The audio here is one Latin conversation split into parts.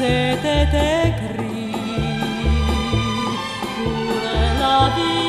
sete te cri. Pure la vita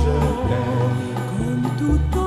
je t'aime comme tout